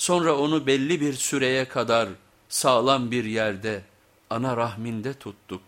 Sonra onu belli bir süreye kadar sağlam bir yerde ana rahminde tuttuk.